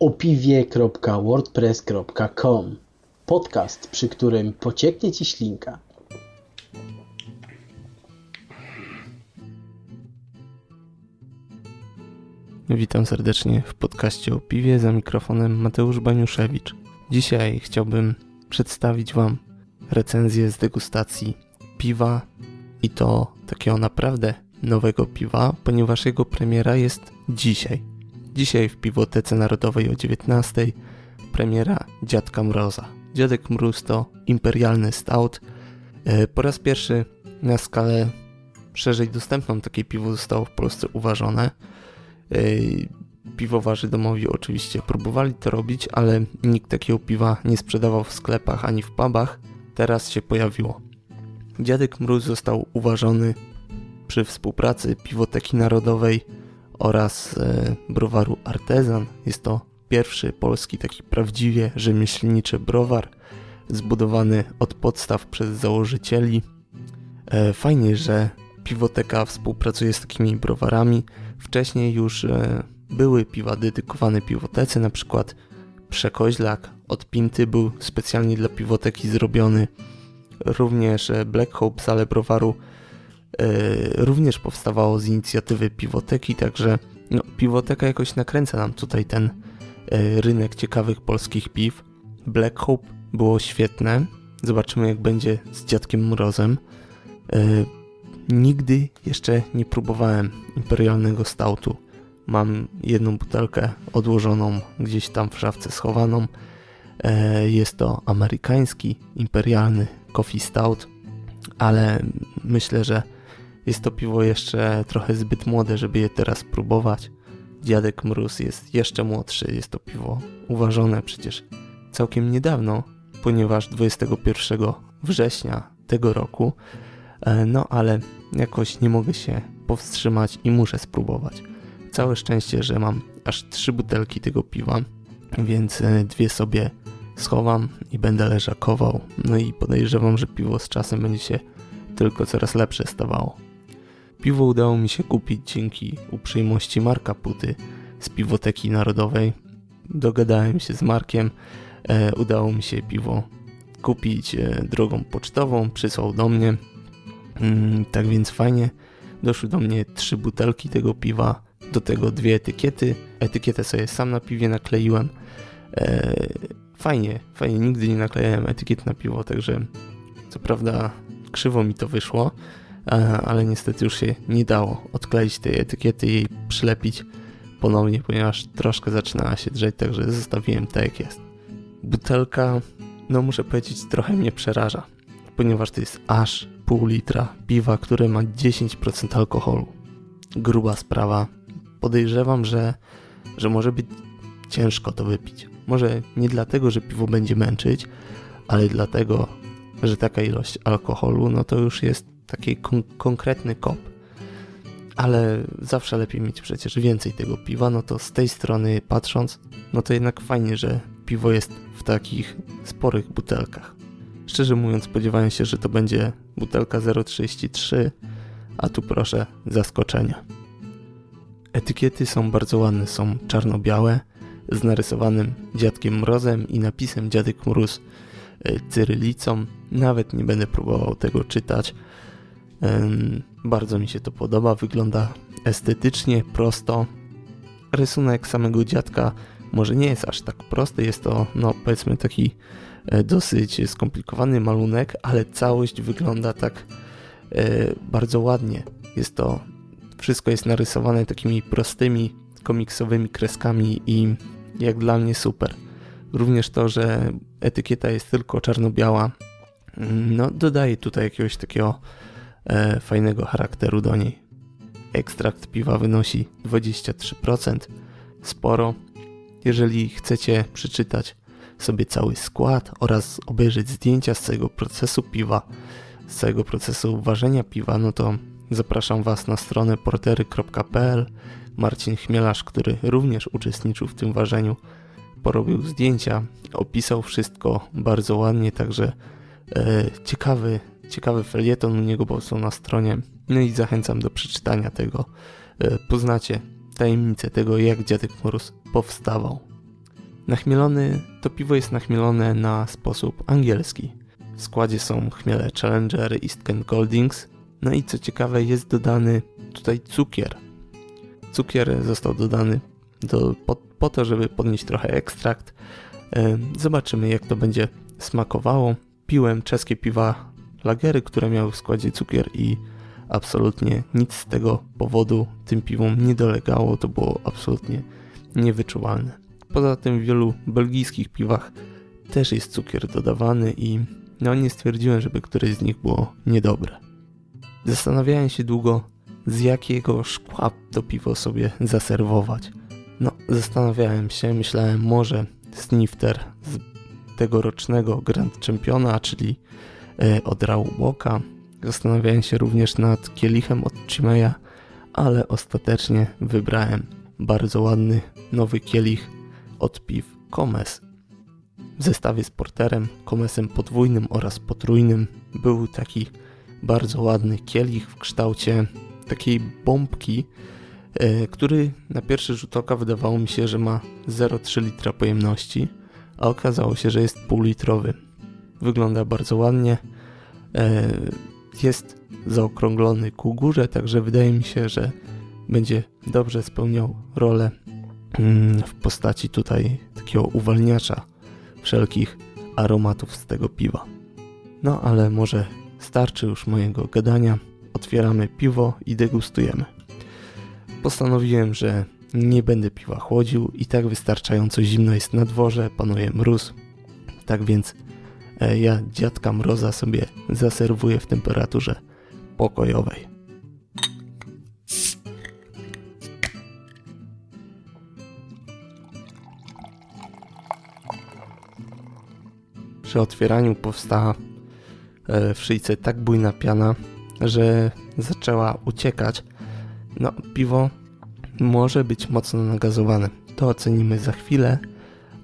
opiwie.wordpress.com Podcast, przy którym pocieknie Ci ślinka. Witam serdecznie w podcaście o piwie za mikrofonem Mateusz Baniuszewicz. Dzisiaj chciałbym przedstawić Wam recenzję z degustacji piwa i to takiego naprawdę nowego piwa, ponieważ jego premiera jest dzisiaj. Dzisiaj w Piwotece Narodowej o 19 premiera Dziadka Mroza. Dziadek Mróz to imperialny stout. E, po raz pierwszy na skalę szerzej dostępną takie piwo zostało w Polsce uważone. E, piwowarzy domowi oczywiście próbowali to robić, ale nikt takiego piwa nie sprzedawał w sklepach ani w pubach. Teraz się pojawiło. Dziadek Mróz został uważony przy współpracy Piwoteki Narodowej oraz e, browaru Artezan. Jest to pierwszy polski taki prawdziwie rzemieślniczy browar zbudowany od podstaw przez założycieli. E, fajnie, że Piwoteka współpracuje z takimi browarami. Wcześniej już e, były piwa dedykowane piwotece, na przykład Przekoźlak od Pinty był specjalnie dla piwoteki zrobiony. Również Black Hope, salę browaru również powstawało z inicjatywy Piwoteki, także no, Piwoteka jakoś nakręca nam tutaj ten e, rynek ciekawych polskich piw. Black Hope było świetne. Zobaczymy jak będzie z Dziadkiem Mrozem. E, nigdy jeszcze nie próbowałem imperialnego stoutu. Mam jedną butelkę odłożoną gdzieś tam w szafce schowaną. Jest to amerykański imperialny coffee stout, ale myślę, że jest to piwo jeszcze trochę zbyt młode, żeby je teraz próbować. Dziadek Mróz jest jeszcze młodszy, jest to piwo uważone przecież całkiem niedawno, ponieważ 21 września tego roku, e, no ale jakoś nie mogę się powstrzymać i muszę spróbować. Całe szczęście, że mam aż trzy butelki tego piwa, więc e, dwie sobie schowam i będę leżakował. No i podejrzewam, że piwo z czasem będzie się tylko coraz lepsze stawało. Piwo udało mi się kupić dzięki uprzejmości Marka Puty z Piwoteki Narodowej. Dogadałem się z Markiem, e, udało mi się piwo kupić e, drogą pocztową, przysłał do mnie. Mm, tak więc fajnie, doszły do mnie trzy butelki tego piwa, do tego dwie etykiety. Etykietę sobie sam na piwie nakleiłem. E, fajnie, fajnie, nigdy nie naklejałem etykiet na piwo, także co prawda krzywo mi to wyszło, ale niestety już się nie dało odkleić tej etykiety i jej przylepić ponownie, ponieważ troszkę zaczynała się drzeć, także zostawiłem tak jak jest. Butelka, no muszę powiedzieć, trochę mnie przeraża, ponieważ to jest aż pół litra piwa, które ma 10% alkoholu. Gruba sprawa. Podejrzewam, że, że może być ciężko to wypić. Może nie dlatego, że piwo będzie męczyć, ale dlatego, że taka ilość alkoholu, no to już jest taki kon konkretny kop. Ale zawsze lepiej mieć przecież więcej tego piwa, no to z tej strony patrząc, no to jednak fajnie, że piwo jest w takich sporych butelkach. Szczerze mówiąc spodziewałem się, że to będzie butelka 0,33, a tu proszę zaskoczenia. Etykiety są bardzo ładne, są czarno-białe, z narysowanym dziadkiem mrozem i napisem dziadek mróz e, cyrylicą. Nawet nie będę próbował tego czytać, bardzo mi się to podoba, wygląda estetycznie, prosto. Rysunek samego dziadka może nie jest aż tak prosty, jest to no powiedzmy taki e, dosyć skomplikowany malunek, ale całość wygląda tak e, bardzo ładnie. Jest to, wszystko jest narysowane takimi prostymi komiksowymi kreskami i jak dla mnie super. Również to, że etykieta jest tylko czarno-biała, mm, no dodaje tutaj jakiegoś takiego e, fajnego charakteru do niej. Ekstrakt piwa wynosi 23%, sporo. Jeżeli chcecie przeczytać sobie cały skład oraz obejrzeć zdjęcia z całego procesu piwa, z całego procesu ważenia piwa, no to zapraszam Was na stronę portery.pl. Marcin Chmielarz, który również uczestniczył w tym ważeniu, porobił zdjęcia, opisał wszystko bardzo ładnie, także e, ciekawy ciekawy felieton u niego po prostu na stronie. No i zachęcam do przeczytania tego. E, poznacie tajemnicę tego, jak Dziadek Mróz powstawał. Nachmielony, to piwo jest nachmielone na sposób angielski. W składzie są chmiele Challenger, East Kent Goldings. No i co ciekawe, jest dodany tutaj cukier. Cukier został dodany do, po, po to, żeby podnieść trochę ekstrakt. E, zobaczymy, jak to będzie smakowało. Piłem czeskie piwa lagery, które miały w składzie cukier i absolutnie nic z tego powodu tym piwom nie dolegało. To było absolutnie niewyczuwalne. Poza tym w wielu belgijskich piwach też jest cukier dodawany i no nie stwierdziłem, żeby któreś z nich było niedobre. Zastanawiałem się długo, z jakiego szkła to piwo sobie zaserwować. No, zastanawiałem się, myślałem może snifter z tegorocznego Grand Championa, czyli e, od Rauboka. Zastanawiałem się również nad kielichem od Chimeya, ale ostatecznie wybrałem bardzo ładny nowy kielich od piw Komes. W zestawie z porterem, komesem podwójnym oraz potrójnym był taki bardzo ładny kielich w kształcie takiej bombki, e, który na pierwszy rzut oka wydawało mi się, że ma 0,3 litra pojemności, a okazało się, że jest półlitrowy. Wygląda bardzo ładnie, e, jest zaokrąglony ku górze, także wydaje mi się, że będzie dobrze spełniał rolę mm, w postaci tutaj takiego uwalniacza wszelkich aromatów z tego piwa. No ale może starczy już mojego gadania. Otwieramy piwo i degustujemy. Postanowiłem, że nie będę piwa chłodził i tak wystarczająco zimno jest na dworze, panuje mróz. Tak więc ja dziadka mroza sobie zaserwuję w temperaturze pokojowej. Przy otwieraniu powstała e, w szyjce tak bujna piana, że zaczęła uciekać. No, piwo może być mocno nagazowane. To ocenimy za chwilę,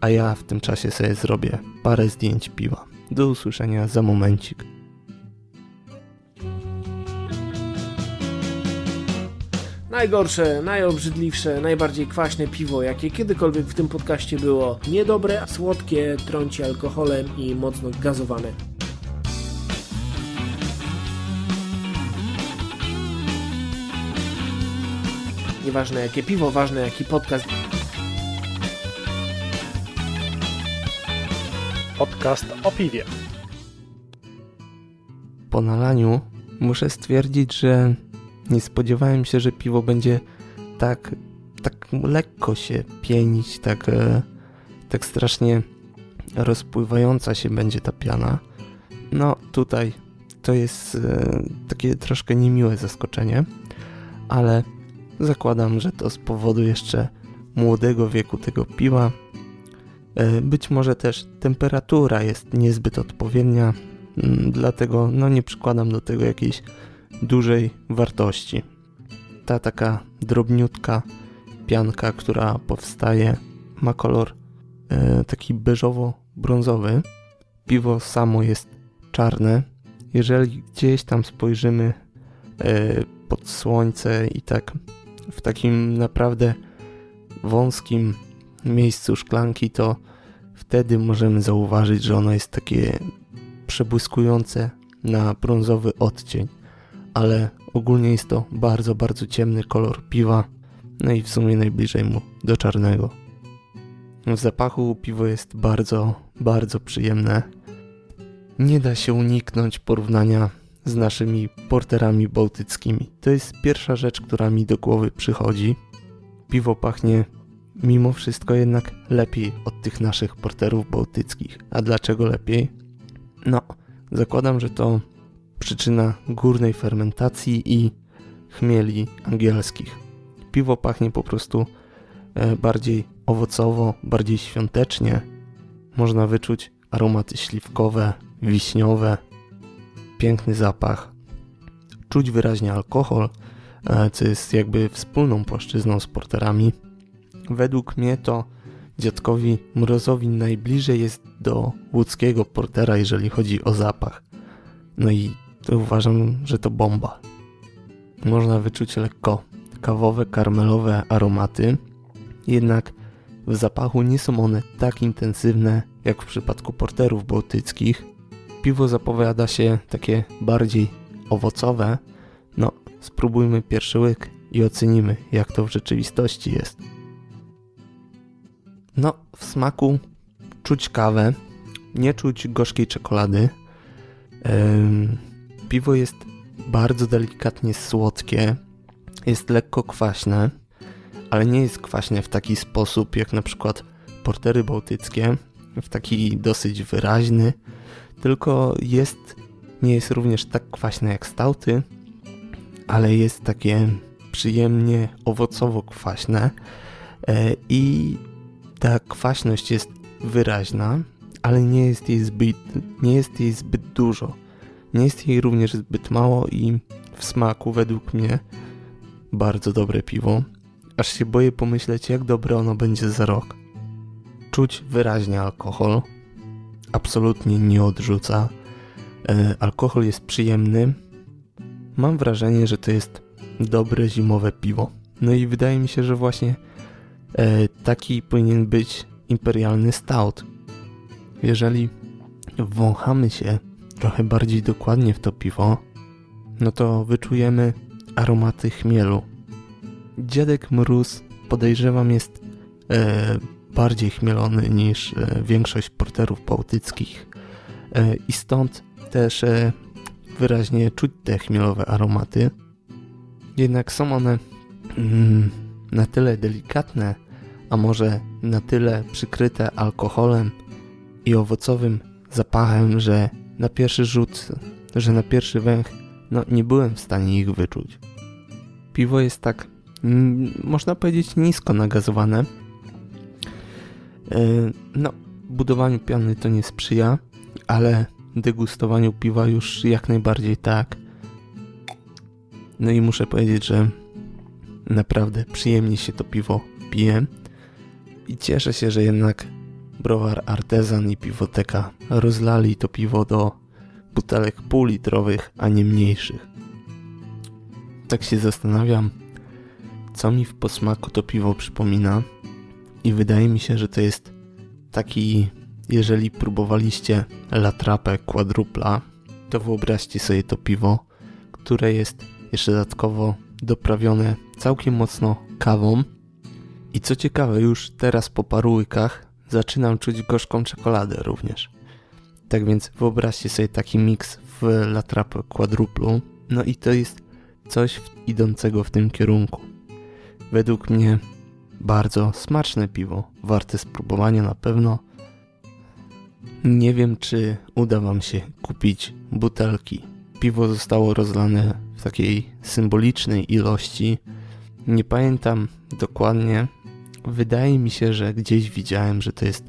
a ja w tym czasie sobie zrobię parę zdjęć piwa. Do usłyszenia za momencik. Najgorsze, najobrzydliwsze, najbardziej kwaśne piwo, jakie kiedykolwiek w tym podcaście było. Niedobre, słodkie, trąci alkoholem i mocno gazowane. Nieważne jakie piwo, ważne jaki podcast. Podcast o piwie. Po nalaniu muszę stwierdzić, że nie spodziewałem się, że piwo będzie tak, tak lekko się pienić, tak, e, tak strasznie rozpływająca się będzie ta piana. No tutaj to jest e, takie troszkę niemiłe zaskoczenie, ale zakładam, że to z powodu jeszcze młodego wieku tego piwa. E, być może też temperatura jest niezbyt odpowiednia, mm, dlatego no nie przykładam do tego jakiejś dużej wartości. Ta taka drobniutka pianka, która powstaje, ma kolor e, taki beżowo-brązowy. Piwo samo jest czarne. Jeżeli gdzieś tam spojrzymy e, pod słońce i tak w takim naprawdę wąskim miejscu szklanki, to wtedy możemy zauważyć, że ono jest takie przebłyskujące na brązowy odcień ale ogólnie jest to bardzo, bardzo ciemny kolor piwa, no i w sumie najbliżej mu do czarnego. W zapachu piwo jest bardzo, bardzo przyjemne. Nie da się uniknąć porównania z naszymi porterami bałtyckimi. To jest pierwsza rzecz, która mi do głowy przychodzi. Piwo pachnie mimo wszystko jednak lepiej od tych naszych porterów bałtyckich. A dlaczego lepiej? No, zakładam, że to przyczyna górnej fermentacji i chmieli angielskich. Piwo pachnie po prostu e, bardziej owocowo, bardziej świątecznie. Można wyczuć aromaty śliwkowe, wiśniowe, piękny zapach. Czuć wyraźnie alkohol, e, co jest jakby wspólną płaszczyzną z porterami. Według mnie to dziadkowi Mrozowi najbliżej jest do łódzkiego portera, jeżeli chodzi o zapach. No i uważam, że to bomba. Można wyczuć lekko kawowe, karmelowe aromaty, jednak w zapachu nie są one tak intensywne jak w przypadku porterów bałtyckich. Piwo zapowiada się takie bardziej owocowe. No, spróbujmy pierwszy łyk i ocenimy, jak to w rzeczywistości jest. No, w smaku czuć kawę, nie czuć gorzkiej czekolady. piwo jest bardzo delikatnie słodkie, jest lekko kwaśne, ale nie jest kwaśne w taki sposób jak na przykład portery bałtyckie, w taki dosyć wyraźny, tylko jest, nie jest również tak kwaśne jak stauty, ale jest takie przyjemnie owocowo-kwaśne e, i ta kwaśność jest wyraźna, ale nie jest jej zbyt, nie jest jej zbyt dużo. Nie jest jej również zbyt mało i w smaku według mnie bardzo dobre piwo. Aż się boję pomyśleć jak dobre ono będzie za rok. Czuć wyraźnie alkohol. Absolutnie nie odrzuca. E, alkohol jest przyjemny. Mam wrażenie, że to jest dobre zimowe piwo. No i wydaje mi się, że właśnie taki powinien być imperialny stout. Jeżeli wąchamy się trochę bardziej dokładnie w to piwo, no to wyczujemy aromaty chmielu. Dziadek Mróz podejrzewam jest e, bardziej chmielony niż e, większość porterów bałtyckich e, i stąd też e, wyraźnie czuć te chmielowe aromaty. Jednak są one mm, na tyle delikatne, a może na tyle przykryte alkoholem i owocowym zapachem, że na pierwszy rzut, że na pierwszy węch, no nie byłem w stanie ich wyczuć. Piwo jest tak, można powiedzieć, nisko nagazowane. E, no, budowaniu piany to nie sprzyja, ale degustowaniu piwa już jak najbardziej tak. No i muszę powiedzieć, że naprawdę przyjemnie się to piwo pije i cieszę się, że jednak browar Artezan i piwoteka rozlali to piwo do butelek półlitrowych, a nie mniejszych. Tak się zastanawiam, co mi w posmaku to piwo przypomina i wydaje mi się, że to jest taki, jeżeli próbowaliście latrapę quadrupla, to wyobraźcie sobie to piwo, które jest jeszcze dodatkowo doprawione całkiem mocno kawą i co ciekawe, już teraz po paru łykach zaczynam czuć gorzką czekoladę również. Tak więc wyobraźcie sobie taki miks w Latrap Quadruplu. No i to jest coś idącego w tym kierunku. Według mnie bardzo smaczne piwo, warte spróbowania na pewno. Nie wiem, czy uda Wam się kupić butelki. Piwo zostało rozlane w takiej symbolicznej ilości. Nie pamiętam dokładnie, Wydaje mi się, że gdzieś widziałem, że to jest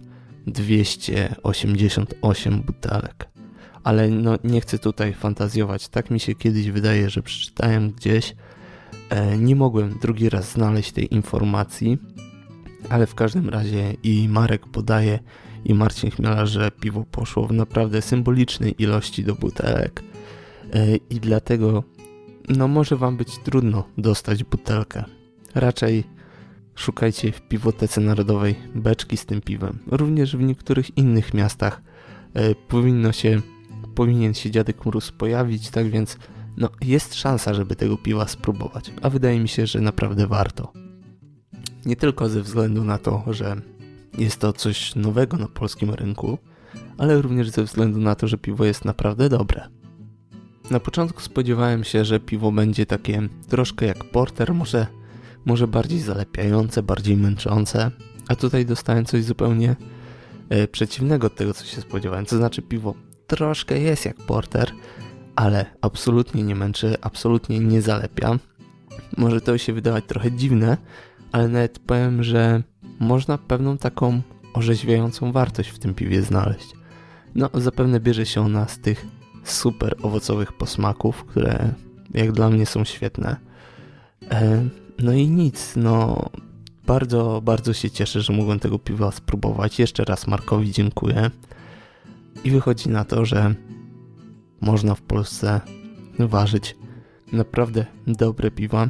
288 butelek. Ale no, nie chcę tutaj fantazjować. Tak mi się kiedyś wydaje, że przeczytałem gdzieś. E, nie mogłem drugi raz znaleźć tej informacji, ale w każdym razie i Marek podaje i Marcin Chmiela, że piwo poszło w naprawdę symbolicznej ilości do butelek. E, I dlatego no może wam być trudno dostać butelkę. Raczej Szukajcie w Piwotece Narodowej beczki z tym piwem. Również w niektórych innych miastach e, powinno się, powinien się Dziadek Mróz pojawić, tak więc no, jest szansa, żeby tego piwa spróbować. A wydaje mi się, że naprawdę warto. Nie tylko ze względu na to, że jest to coś nowego na polskim rynku, ale również ze względu na to, że piwo jest naprawdę dobre. Na początku spodziewałem się, że piwo będzie takie troszkę jak porter, może może bardziej zalepiające, bardziej męczące, a tutaj dostałem coś zupełnie e, przeciwnego od tego, co się spodziewałem. To znaczy piwo troszkę jest jak porter, ale absolutnie nie męczy, absolutnie nie zalepia. Może to się wydawać trochę dziwne, ale nawet powiem, że można pewną taką orzeźwiającą wartość w tym piwie znaleźć. No, zapewne bierze się ona z tych super owocowych posmaków, które jak dla mnie są świetne. E, no i nic, no bardzo, bardzo się cieszę, że mogłem tego piwa spróbować. Jeszcze raz Markowi dziękuję. I wychodzi na to, że można w Polsce ważyć naprawdę dobre piwa.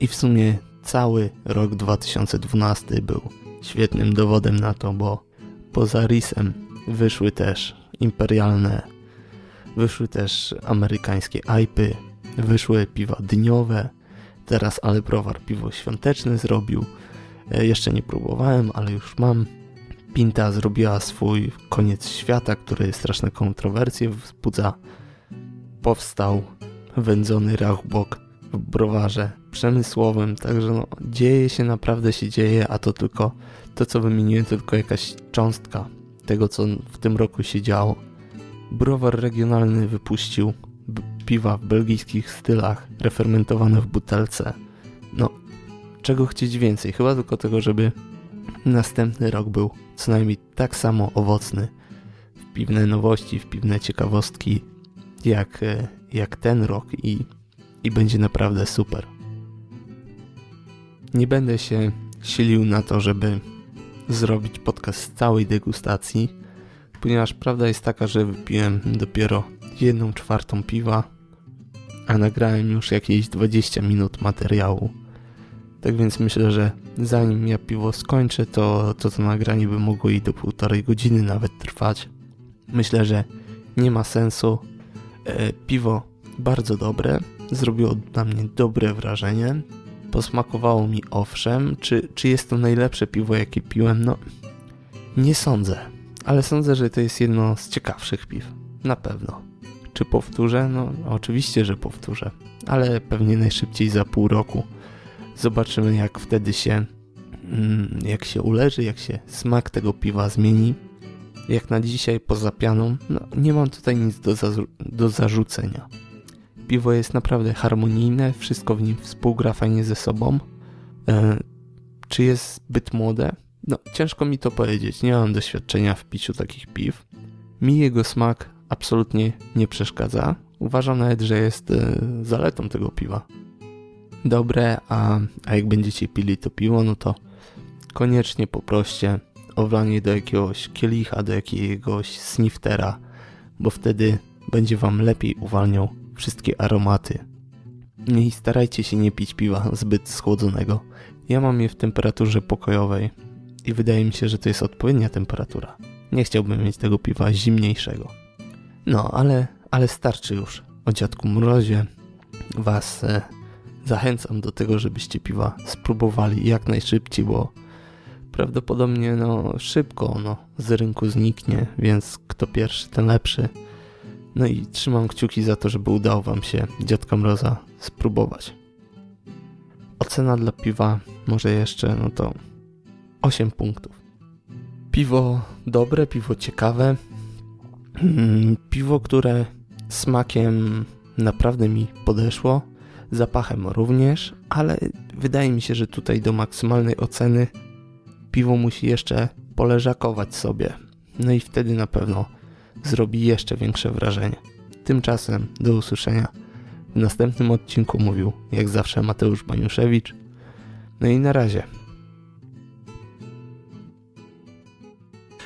I w sumie cały rok 2012 był świetnym dowodem na to, bo poza risem wyszły też imperialne, wyszły też amerykańskie IPy, wyszły piwa dniowe, teraz ale browar piwo świąteczne zrobił. E, jeszcze nie próbowałem, ale już mam. Pinta zrobiła swój koniec świata, który straszne kontrowersje wzbudza. Powstał wędzony rachbok w browarze przemysłowym, także no, dzieje się, naprawdę się dzieje, a to tylko, to co wymieniłem, to tylko jakaś cząstka tego, co w tym roku się działo. Browar regionalny wypuścił piwa w belgijskich stylach, refermentowane w butelce. No, czego chcieć więcej? Chyba tylko tego, żeby następny rok był co najmniej tak samo owocny w piwne nowości, w piwne ciekawostki, jak, e, jak ten rok i, i będzie naprawdę super. Nie będę się silił na to, żeby zrobić podcast z całej degustacji, ponieważ prawda jest taka, że wypiłem dopiero jedną czwartą piwa, a nagrałem już jakieś 20 minut materiału. Tak więc myślę, że zanim ja piwo skończę, to to, to nagranie by mogło i do półtorej godziny nawet trwać. Myślę, że nie ma sensu. E, piwo bardzo dobre, zrobiło na mnie dobre wrażenie. Posmakowało mi owszem. Czy, czy jest to najlepsze piwo, jakie piłem? No, nie sądzę. Ale sądzę, że to jest jedno z ciekawszych piw. Na pewno. Czy powtórzę? No, oczywiście, że powtórzę. Ale pewnie najszybciej za pół roku. Zobaczymy, jak wtedy się, mm, jak się uleży, jak się smak tego piwa zmieni. Jak na dzisiaj poza pianą, no, nie mam tutaj nic do, do zarzucenia. Piwo jest naprawdę harmonijne, wszystko w nim współgra fajnie ze sobą. E, czy jest zbyt młode? No, ciężko mi to powiedzieć. Nie mam doświadczenia w piciu takich piw. Mi jego smak absolutnie nie przeszkadza. Uważam nawet, że jest e, zaletą tego piwa. Dobre, a, a jak będziecie pili to piwo, no to koniecznie poproście o wlanie do jakiegoś kielicha, do jakiegoś sniftera, bo wtedy będzie wam lepiej uwalniał wszystkie aromaty. I starajcie się nie pić piwa zbyt schłodzonego. Ja mam je w temperaturze pokojowej i wydaje mi się, że to jest odpowiednia temperatura. Nie chciałbym mieć tego piwa zimniejszego. No, ale, ale starczy już o dziadku Mrozie. Was e, zachęcam do tego, żebyście piwa spróbowali jak najszybciej, bo prawdopodobnie no, szybko ono z rynku zniknie, więc kto pierwszy, ten lepszy. No i trzymam kciuki za to, żeby udało Wam się Dziadka Mroza spróbować. Ocena dla piwa może jeszcze, no to 8 punktów. Piwo dobre, piwo ciekawe. Mm, piwo, które smakiem naprawdę mi podeszło. Zapachem również, ale wydaje mi się, że tutaj do maksymalnej oceny piwo musi jeszcze poleżakować sobie. No i wtedy na pewno zrobi jeszcze większe wrażenie. Tymczasem do usłyszenia w następnym odcinku mówił jak zawsze Mateusz Baniuszewicz. No i na razie.